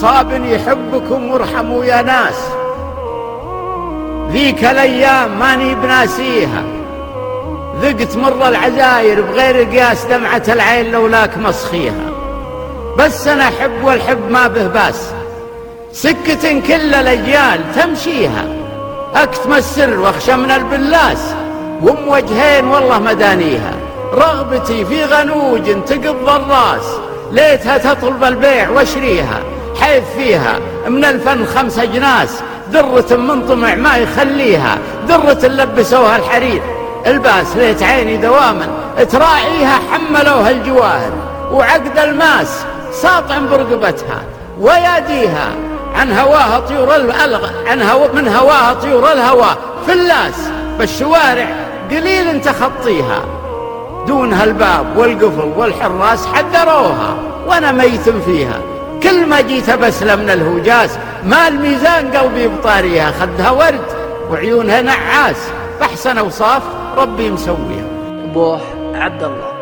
صاب يحبكم وارحموا يا ناس. ذيك الأيام ماني بناسيها ذقت مر العزاير بغير قياس دمعة العين لولاك مسخيها. بس أنا احب والحب ما به باس. سكة كل الأجيال تمشيها. أكتم السر وأخشى من البلاس. وام وجهين والله مدانيها. رغبتي في غنوج تقض الراس. ليتها تطلب البيع واشريها. حيث فيها من الفن خمس أجناس درة من طمع ما يخليها درة لبسوها الحرير الباس ليت عيني دواما تراعيها حملوها الجواهر وعقد الماس ساطع برقبتها وياديها عن هواها طيور الألغ عن هو من هواها طيور الهوى فلاس بالشوارع قليل تخطيها. دونها الباب والقفل والحراس حذروها وأنا ميت فيها. كل ما جيت بسلة من الهوجاس ما الميزان قلبي بطاريها خدها ورد وعيونها نعاس. بحسن أوصاف ربي مسويها. بوح عبد الله.